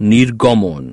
নির্গমন